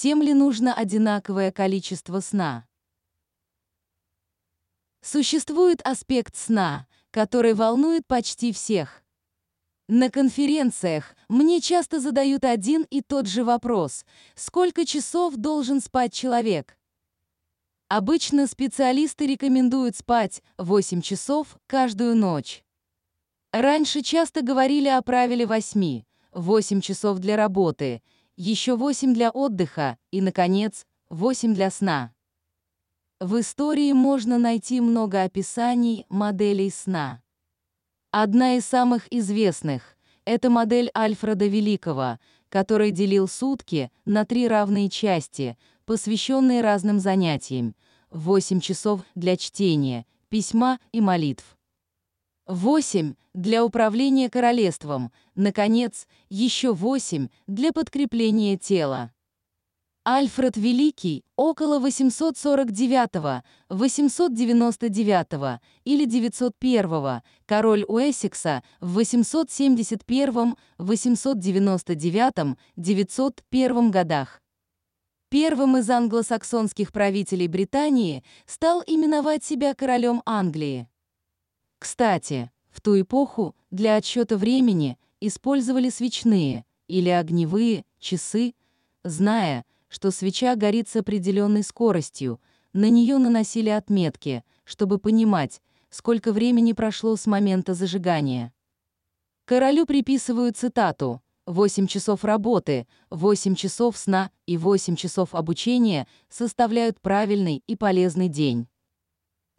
Всем ли нужно одинаковое количество сна? Существует аспект сна, который волнует почти всех. На конференциях мне часто задают один и тот же вопрос – сколько часов должен спать человек? Обычно специалисты рекомендуют спать 8 часов каждую ночь. Раньше часто говорили о правиле 8, 8 часов для работы, еще 8 для отдыха и, наконец, 8 для сна. В истории можно найти много описаний моделей сна. Одна из самых известных — это модель Альфреда Великого, который делил сутки на три равные части, посвященные разным занятиям. 8 часов для чтения, письма и молитв. 8 для управления королевством, наконец, еще 8 для подкрепления тела. Альфред Великий около 849-899 или 901, король Уэссекса в 871-899-901 годах. Первым из англосаксонских правителей Британии стал именовать себя королем Англии. Кстати, в ту эпоху для отсчета времени использовали свечные или огневые часы, зная, что свеча горит с определенной скоростью, на нее наносили отметки, чтобы понимать, сколько времени прошло с момента зажигания. Королю приписывают цитату «8 часов работы, 8 часов сна и 8 часов обучения составляют правильный и полезный день».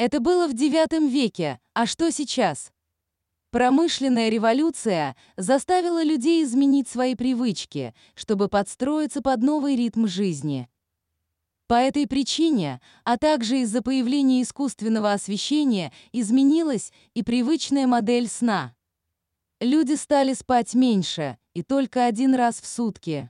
Это было в IX веке, а что сейчас? Промышленная революция заставила людей изменить свои привычки, чтобы подстроиться под новый ритм жизни. По этой причине, а также из-за появления искусственного освещения, изменилась и привычная модель сна. Люди стали спать меньше и только один раз в сутки.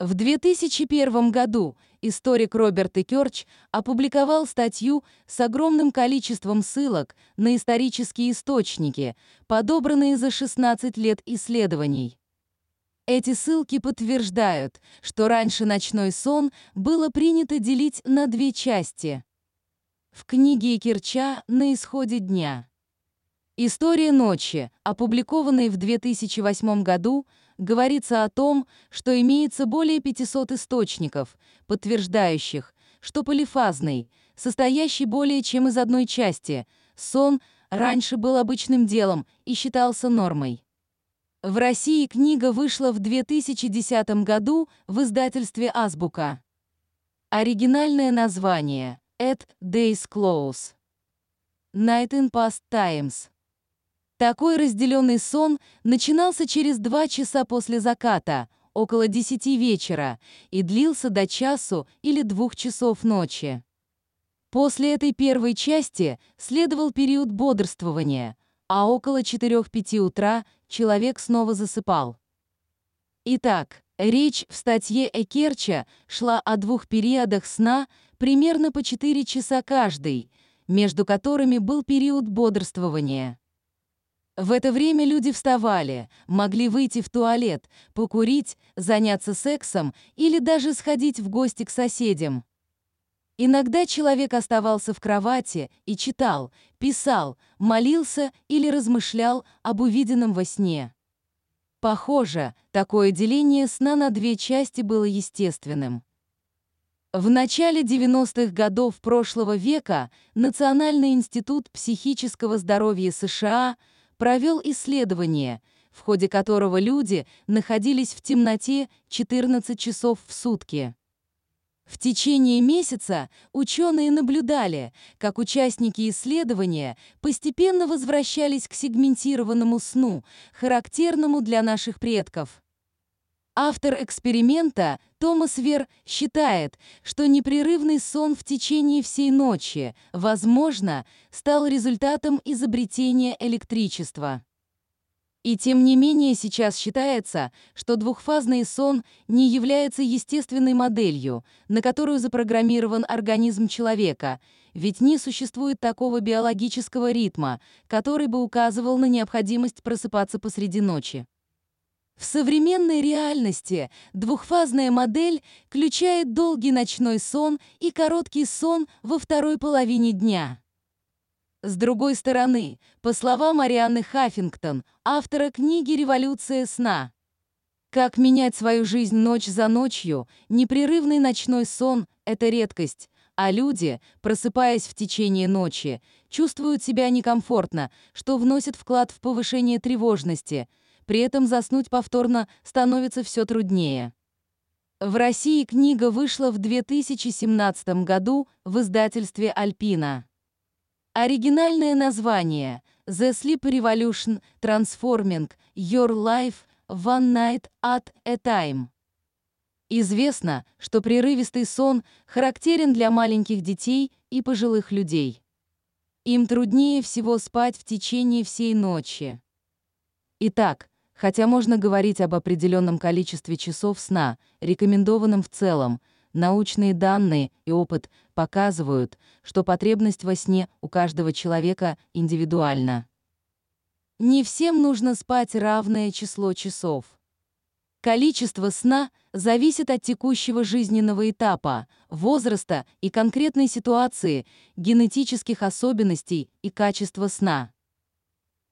В 2001 году историк Роберт Экерч опубликовал статью с огромным количеством ссылок на исторические источники, подобранные за 16 лет исследований. Эти ссылки подтверждают, что раньше ночной сон было принято делить на две части. В книге Экерча «На исходе дня» История ночи, опубликованной в 2008 году, говорится о том, что имеется более 500 источников, подтверждающих, что полифазный, состоящий более чем из одной части, сон раньше был обычным делом и считался нормой. В России книга вышла в 2010 году в издательстве «Азбука». Оригинальное название «At Days Close». Night in Past Times. Такой разделенный сон начинался через два часа после заката, около десяти вечера, и длился до часу или двух часов ночи. После этой первой части следовал период бодрствования, а около 4-5 утра человек снова засыпал. Итак, речь в статье Экерча шла о двух периодах сна примерно по 4 часа каждый, между которыми был период бодрствования. В это время люди вставали, могли выйти в туалет, покурить, заняться сексом или даже сходить в гости к соседям. Иногда человек оставался в кровати и читал, писал, молился или размышлял об увиденном во сне. Похоже, такое деление сна на две части было естественным. В начале 90-х годов прошлого века Национальный институт психического здоровья США – провел исследование, в ходе которого люди находились в темноте 14 часов в сутки. В течение месяца ученые наблюдали, как участники исследования постепенно возвращались к сегментированному сну, характерному для наших предков. Автор эксперимента Томас Вер считает, что непрерывный сон в течение всей ночи, возможно, стал результатом изобретения электричества. И тем не менее сейчас считается, что двухфазный сон не является естественной моделью, на которую запрограммирован организм человека, ведь не существует такого биологического ритма, который бы указывал на необходимость просыпаться посреди ночи. В современной реальности двухфазная модель включает долгий ночной сон и короткий сон во второй половине дня. С другой стороны, по словам Марианны Хаффингтон, автора книги «Революция сна», как менять свою жизнь ночь за ночью, непрерывный ночной сон – это редкость, а люди, просыпаясь в течение ночи, чувствуют себя некомфортно, что вносит вклад в повышение тревожности – при этом заснуть повторно становится все труднее. В России книга вышла в 2017 году в издательстве «Альпина». Оригинальное название «The Sleep Revolution Transforming Your Life One Night at a Time». Известно, что прерывистый сон характерен для маленьких детей и пожилых людей. Им труднее всего спать в течение всей ночи. Итак, Хотя можно говорить об определенном количестве часов сна, рекомендованном в целом, научные данные и опыт показывают, что потребность во сне у каждого человека индивидуальна. Не всем нужно спать равное число часов. Количество сна зависит от текущего жизненного этапа, возраста и конкретной ситуации, генетических особенностей и качества сна.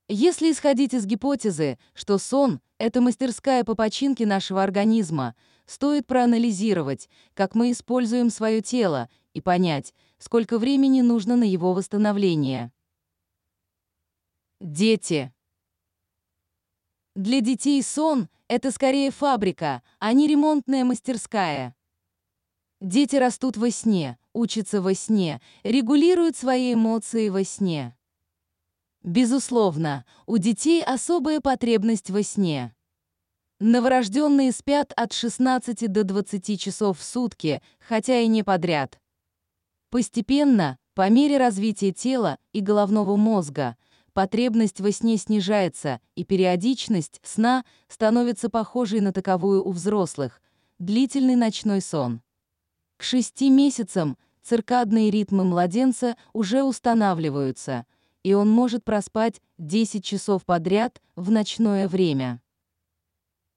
Если исходить из гипотезы, что сон — это мастерская по починке нашего организма, стоит проанализировать, как мы используем свое тело, и понять, сколько времени нужно на его восстановление. Дети. Для детей сон — это скорее фабрика, а не ремонтная мастерская. Дети растут во сне, учатся во сне, регулируют свои эмоции во сне. Безусловно, у детей особая потребность во сне. Новорожденные спят от 16 до 20 часов в сутки, хотя и не подряд. Постепенно, по мере развития тела и головного мозга, потребность во сне снижается, и периодичность сна становится похожей на таковую у взрослых – длительный ночной сон. К шести месяцам циркадные ритмы младенца уже устанавливаются – и он может проспать 10 часов подряд в ночное время.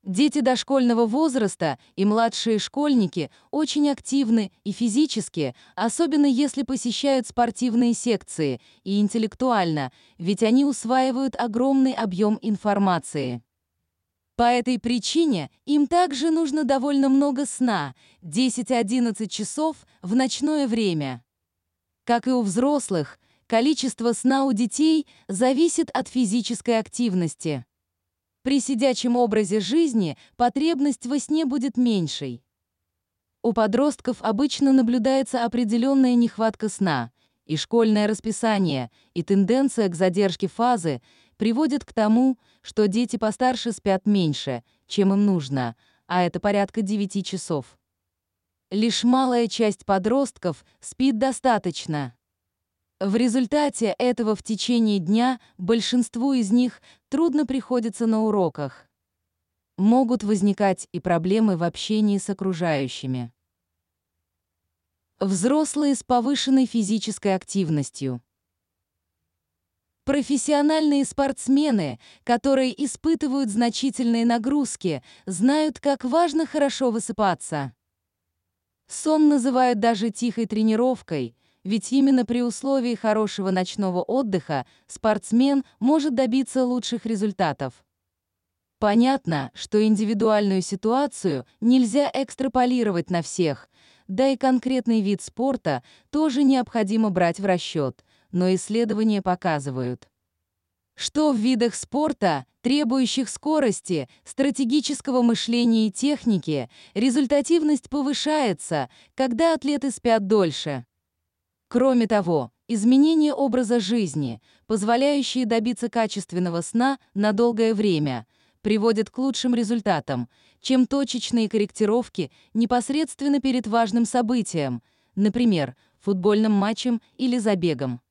Дети дошкольного возраста и младшие школьники очень активны и физически, особенно если посещают спортивные секции, и интеллектуально, ведь они усваивают огромный объем информации. По этой причине им также нужно довольно много сна, 10-11 часов в ночное время. Как и у взрослых, Количество сна у детей зависит от физической активности. При сидячем образе жизни потребность во сне будет меньшей. У подростков обычно наблюдается определенная нехватка сна, и школьное расписание, и тенденция к задержке фазы приводят к тому, что дети постарше спят меньше, чем им нужно, а это порядка 9 часов. Лишь малая часть подростков спит достаточно. В результате этого в течение дня большинству из них трудно приходится на уроках. Могут возникать и проблемы в общении с окружающими. Взрослые с повышенной физической активностью. Профессиональные спортсмены, которые испытывают значительные нагрузки, знают, как важно хорошо высыпаться. Сон называют даже тихой тренировкой – ведь именно при условии хорошего ночного отдыха спортсмен может добиться лучших результатов. Понятно, что индивидуальную ситуацию нельзя экстраполировать на всех, да и конкретный вид спорта тоже необходимо брать в расчет, но исследования показывают, что в видах спорта, требующих скорости, стратегического мышления и техники, результативность повышается, когда атлеты спят дольше. Кроме того, изменение образа жизни, позволяющие добиться качественного сна на долгое время, приводят к лучшим результатам, чем точечные корректировки непосредственно перед важным событием, например, футбольным матчем или забегом.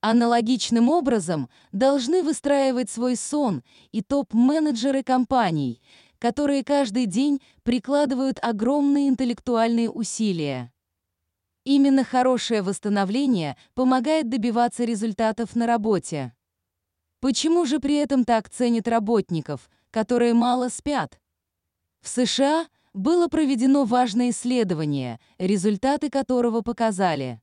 Аналогичным образом должны выстраивать свой сон и топ-менеджеры компаний, которые каждый день прикладывают огромные интеллектуальные усилия. Именно хорошее восстановление помогает добиваться результатов на работе. Почему же при этом так ценят работников, которые мало спят. В США было проведено важное исследование, результаты которого показали.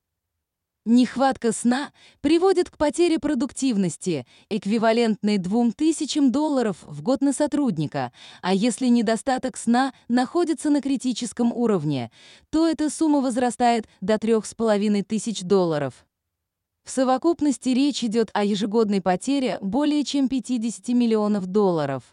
Нехватка сна приводит к потере продуктивности, эквивалентной 2000 долларов в год на сотрудника, а если недостаток сна находится на критическом уровне, то эта сумма возрастает до 3500 долларов. В совокупности речь идет о ежегодной потере более чем 50 миллионов долларов.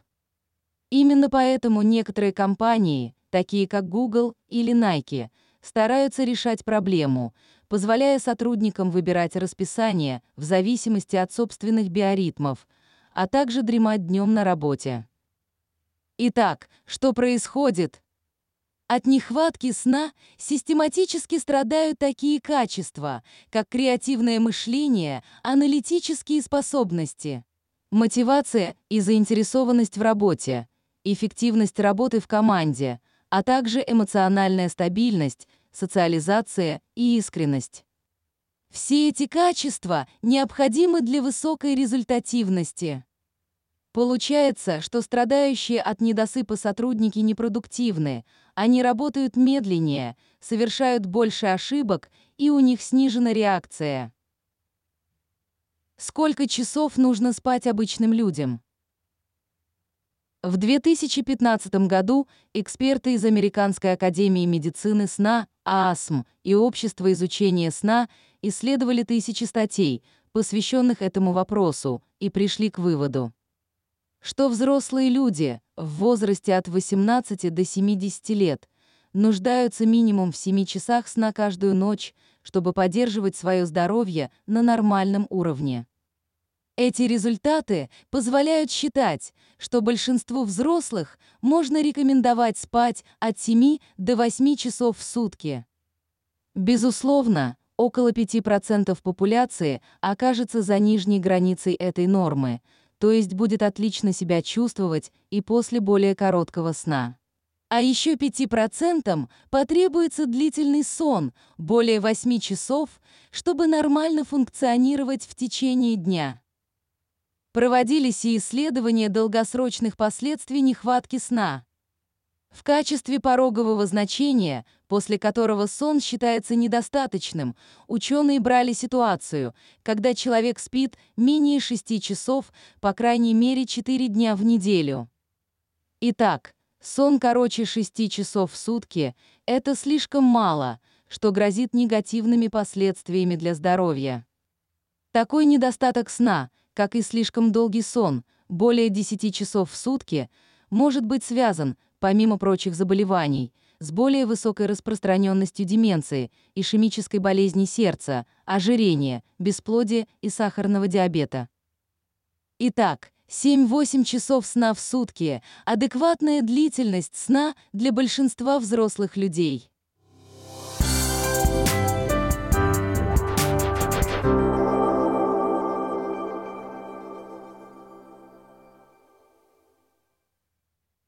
Именно поэтому некоторые компании, такие как Google или Nike, стараются решать проблему, позволяя сотрудникам выбирать расписание в зависимости от собственных биоритмов, а также дремать днем на работе. Итак, что происходит? От нехватки сна систематически страдают такие качества, как креативное мышление, аналитические способности, мотивация и заинтересованность в работе, эффективность работы в команде, а также эмоциональная стабильность, социализация и искренность. Все эти качества необходимы для высокой результативности. Получается, что страдающие от недосыпа сотрудники непродуктивны, они работают медленнее, совершают больше ошибок, и у них снижена реакция. Сколько часов нужно спать обычным людям? В 2015 году эксперты из Американской академии медицины сна, ААСМ и Общества изучения сна исследовали тысячи статей, посвященных этому вопросу, и пришли к выводу что взрослые люди в возрасте от 18 до 70 лет нуждаются минимум в 7 часах сна каждую ночь, чтобы поддерживать свое здоровье на нормальном уровне. Эти результаты позволяют считать, что большинству взрослых можно рекомендовать спать от 7 до 8 часов в сутки. Безусловно, около 5% популяции окажется за нижней границей этой нормы, то есть будет отлично себя чувствовать и после более короткого сна. А еще 5% потребуется длительный сон, более 8 часов, чтобы нормально функционировать в течение дня. Проводились и исследования долгосрочных последствий нехватки сна. В качестве порогового значения, после которого сон считается недостаточным, ученые брали ситуацию, когда человек спит менее 6 часов, по крайней мере 4 дня в неделю. Итак, сон короче 6 часов в сутки – это слишком мало, что грозит негативными последствиями для здоровья. Такой недостаток сна, как и слишком долгий сон, более 10 часов в сутки, может быть связан – помимо прочих заболеваний, с более высокой распространенностью деменции, ишемической болезни сердца, ожирения, бесплодия и сахарного диабета. Итак, 7-8 часов сна в сутки – адекватная длительность сна для большинства взрослых людей.